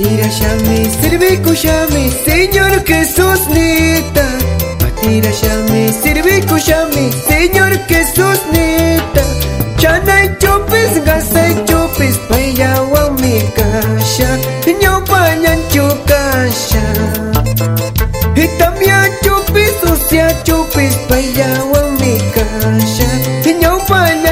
Patira Shami, Sirviku Shami, Señor Jesús Nita. Patira Shami, Sirviku Shami, Señor Jesús Nita. Chanay Chupis, Gasay Chupis, Payawan mi kasha, Ño Pañan Chukasha. Y también Chupis, Usia Chupis, Payawan mi kasha, Ño Pañan